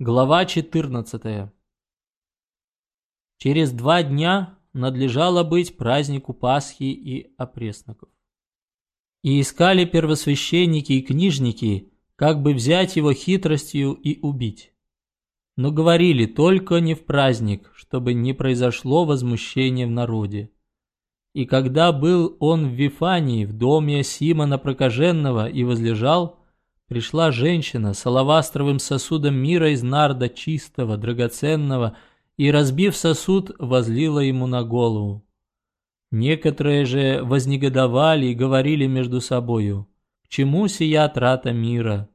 Глава 14 Через два дня надлежало быть празднику Пасхи и опресноков. И искали первосвященники и книжники, как бы взять его хитростью и убить. Но говорили только не в праздник, чтобы не произошло возмущение в народе. И когда был он в Вифании, в доме Симона Прокаженного, и возлежал, пришла женщина с алавастровым сосудом мира из нарда чистого, драгоценного, и, разбив сосуд, возлила ему на голову. Некоторые же вознегодовали и говорили между собою, «К чему сия трата мира?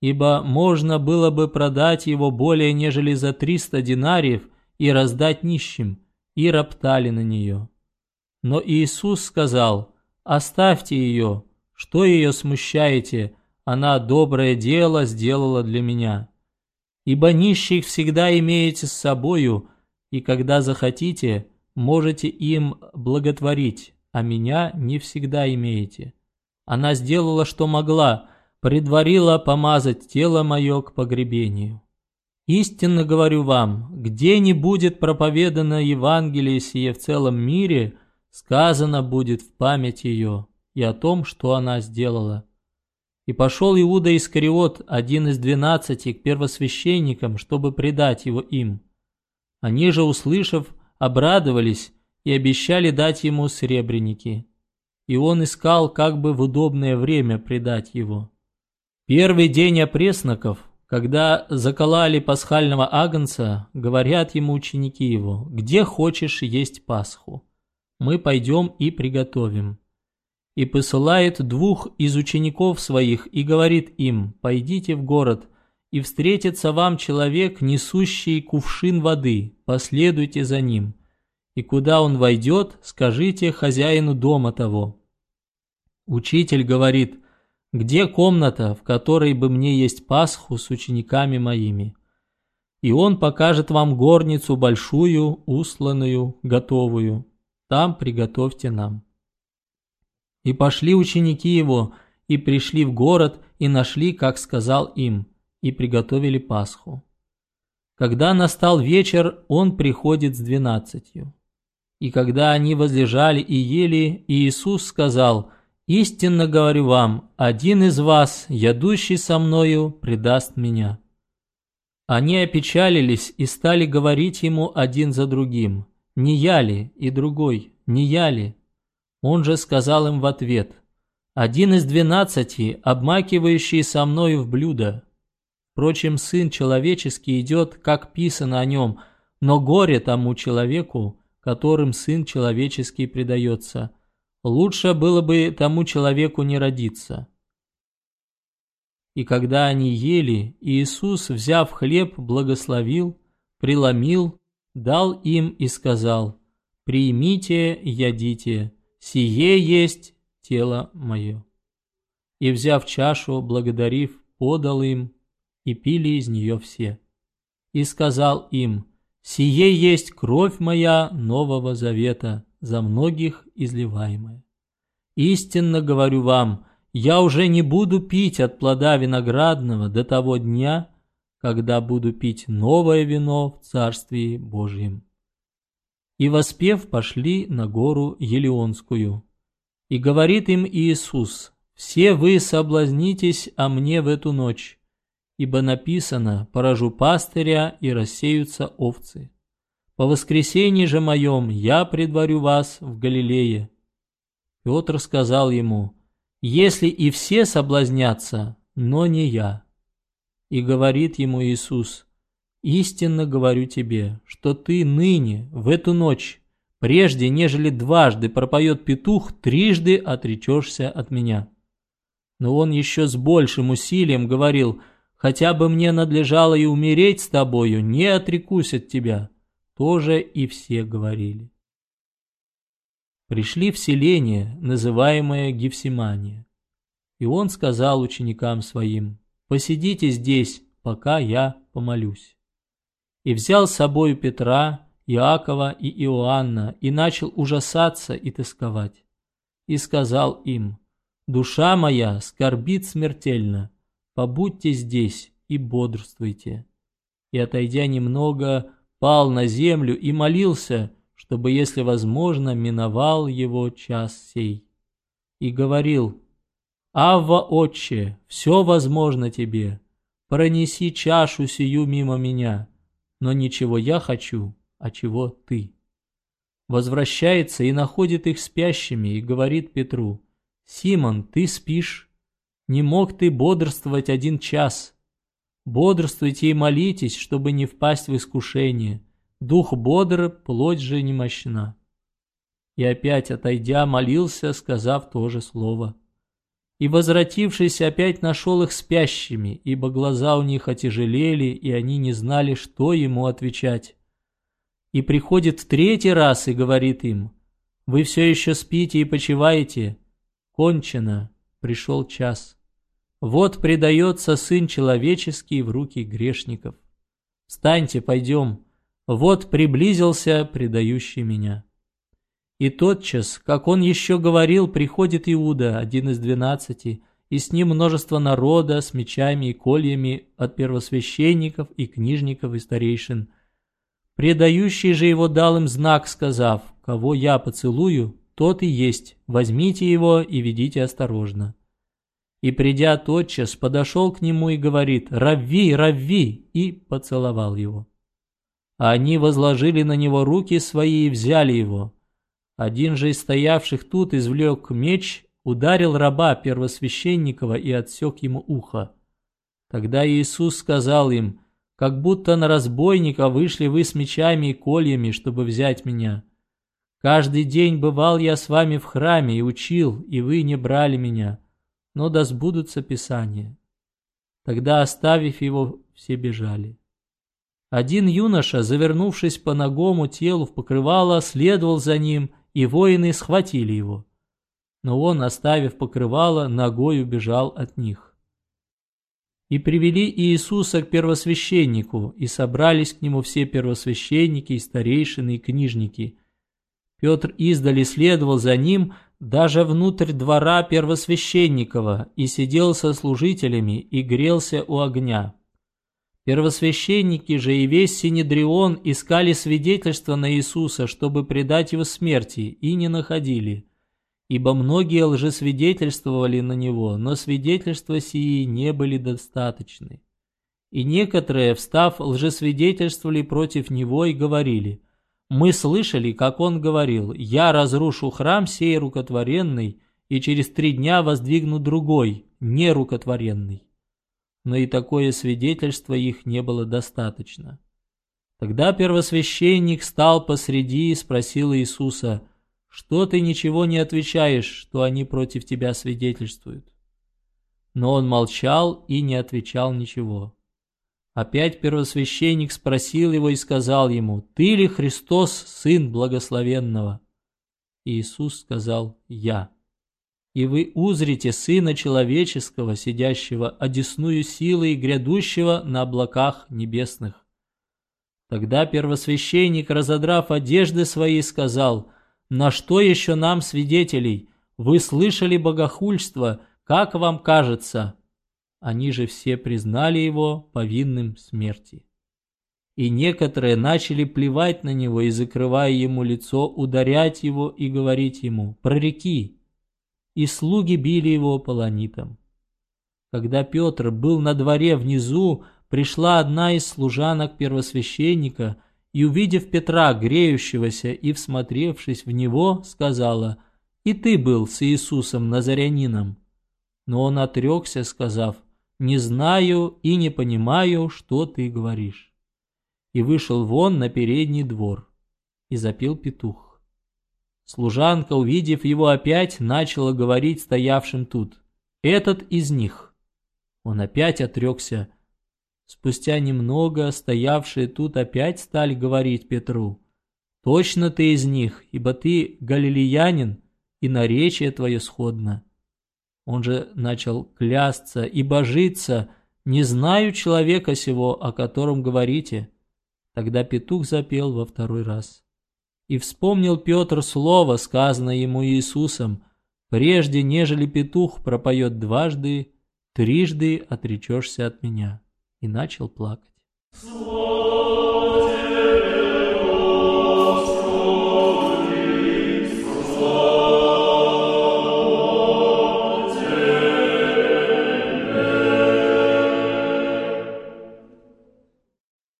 Ибо можно было бы продать его более нежели за триста динариев и раздать нищим, и роптали на нее». Но Иисус сказал, «Оставьте ее, что ее смущаете?» Она доброе дело сделала для меня. Ибо нищих всегда имеете с собою, и когда захотите, можете им благотворить, а меня не всегда имеете. Она сделала, что могла, предварила помазать тело мое к погребению. Истинно говорю вам, где не будет проповедано Евангелие сие в целом мире, сказано будет в память ее и о том, что она сделала. И пошел Иуда Искариот, один из двенадцати, к первосвященникам, чтобы предать его им. Они же, услышав, обрадовались и обещали дать ему сребреники. И он искал как бы в удобное время предать его. Первый день опресноков, когда заколали пасхального агнца, говорят ему ученики его, «Где хочешь есть Пасху? Мы пойдем и приготовим» и посылает двух из учеников своих и говорит им, «Пойдите в город, и встретится вам человек, несущий кувшин воды, последуйте за ним, и куда он войдет, скажите хозяину дома того». Учитель говорит, «Где комната, в которой бы мне есть Пасху с учениками моими?» И он покажет вам горницу большую, усланную, готовую. Там приготовьте нам. И пошли ученики его, и пришли в город, и нашли, как сказал им, и приготовили Пасху. Когда настал вечер, он приходит с двенадцатью. И когда они возлежали и ели, Иисус сказал, «Истинно говорю вам, один из вас, ядущий со мною, предаст меня». Они опечалились и стали говорить ему один за другим, «Не я ли?» и другой, «Не я ли?» Он же сказал им в ответ, «Один из двенадцати, обмакивающий со мною в блюдо. Впрочем, Сын Человеческий идет, как писано о нем, но горе тому человеку, которым Сын Человеческий предается. Лучше было бы тому человеку не родиться». И когда они ели, Иисус, взяв хлеб, благословил, преломил, дал им и сказал, «Примите, ядите, сие есть тело мое». И, взяв чашу, благодарив, подал им, и пили из нее все. И сказал им, «Сие есть кровь моя Нового Завета, за многих изливаемая. Истинно говорю вам, я уже не буду пить от плода виноградного до того дня, когда буду пить новое вино в Царствии Божьем» и воспев пошли на гору Елеонскую. И говорит им Иисус, «Все вы соблазнитесь о мне в эту ночь, ибо написано, поражу пастыря и рассеются овцы. По воскресенье же моем я предварю вас в Галилее». Петр сказал ему, «Если и все соблазнятся, но не я». И говорит ему Иисус, Истинно говорю тебе, что ты ныне, в эту ночь, прежде нежели дважды пропоет петух, трижды отречешься от меня. Но он еще с большим усилием говорил, хотя бы мне надлежало и умереть с тобою, не отрекусь от тебя. Тоже и все говорили. Пришли в селение, называемое Гефсимания. И он сказал ученикам своим, «Посидите здесь, пока я помолюсь» и взял с собою Петра, Иакова и Иоанна, и начал ужасаться и тосковать. И сказал им, «Душа моя скорбит смертельно, побудьте здесь и бодрствуйте». и, отойдя немного, пал на землю и молился, чтобы, если возможно, миновал его час сей. И говорил, «Авва, Отче, все возможно тебе, пронеси чашу сию мимо меня, но ничего я хочу, а чего ты». Возвращается и находит их спящими и говорит Петру, «Симон, ты спишь? Не мог ты бодрствовать один час? Бодрствуйте и молитесь, чтобы не впасть в искушение. Дух бодр, плоть же немощна». И опять, отойдя, молился, сказав то же слово. И, возвратившись, опять нашел их спящими, ибо глаза у них отяжелели, и они не знали, что ему отвечать. И приходит третий раз и говорит им, «Вы все еще спите и почиваете? Кончено, пришел час. Вот предается Сын Человеческий в руки грешников. Встаньте, пойдем, вот приблизился предающий меня». И тотчас, как он еще говорил, приходит Иуда, один из двенадцати, и с ним множество народа с мечами и кольями от первосвященников и книжников и старейшин. Предающий же его дал им знак, сказав, «Кого я поцелую, тот и есть, возьмите его и ведите осторожно». И придя тотчас, подошел к нему и говорит, «Равви, равви!» и поцеловал его. А они возложили на него руки свои и взяли его. Один же из стоявших тут извлек меч, ударил раба первосвященникова и отсек ему ухо. Тогда Иисус сказал им, как будто на разбойника вышли вы с мечами и кольями, чтобы взять меня. Каждый день бывал я с вами в храме и учил, и вы не брали меня, но да сбудутся Писания. Тогда, оставив его, все бежали. Один юноша, завернувшись по ногому телу в покрывало, следовал за ним и воины схватили его. Но он, оставив покрывало, ногой убежал от них. И привели Иисуса к первосвященнику, и собрались к нему все первосвященники, и старейшины, и книжники. Петр издали следовал за ним даже внутрь двора первосвященникова и сидел со служителями и грелся у огня. Первосвященники же и весь Синедрион искали свидетельства на Иисуса, чтобы предать его смерти, и не находили. Ибо многие лжесвидетельствовали на него, но свидетельства сии не были достаточны. И некоторые, встав, лжесвидетельствовали против него и говорили, «Мы слышали, как он говорил, «Я разрушу храм сей рукотворенный, и через три дня воздвигну другой, нерукотворенный» но и такое свидетельство их не было достаточно. Тогда первосвященник стал посреди и спросил Иисуса, «Что ты ничего не отвечаешь, что они против тебя свидетельствуют?» Но он молчал и не отвечал ничего. Опять первосвященник спросил его и сказал ему, «Ты ли Христос, Сын Благословенного?» Иисус сказал, «Я» и вы узрите Сына Человеческого, сидящего одесную силы и грядущего на облаках небесных. Тогда первосвященник, разодрав одежды свои, сказал, «На что еще нам, свидетелей? Вы слышали богохульство, как вам кажется?» Они же все признали его повинным смерти. И некоторые начали плевать на него и, закрывая ему лицо, ударять его и говорить ему, «Прореки!» И слуги били его полонитом. Когда Петр был на дворе внизу, пришла одна из служанок первосвященника и, увидев Петра, греющегося и всмотревшись в него, сказала, «И ты был с Иисусом Назарянином». Но он отрекся, сказав, «Не знаю и не понимаю, что ты говоришь». И вышел вон на передний двор, и запил петух. Служанка, увидев его опять, начала говорить стоявшим тут. «Этот из них». Он опять отрекся. Спустя немного стоявшие тут опять стали говорить Петру. «Точно ты из них, ибо ты галилеянин, и наречие твое сходно». Он же начал клясться и божиться, «Не знаю человека сего, о котором говорите». Тогда петух запел во второй раз. И вспомнил Петр слово, сказанное ему Иисусом, «Прежде, нежели петух пропоет дважды, трижды отречешься от меня». И начал плакать.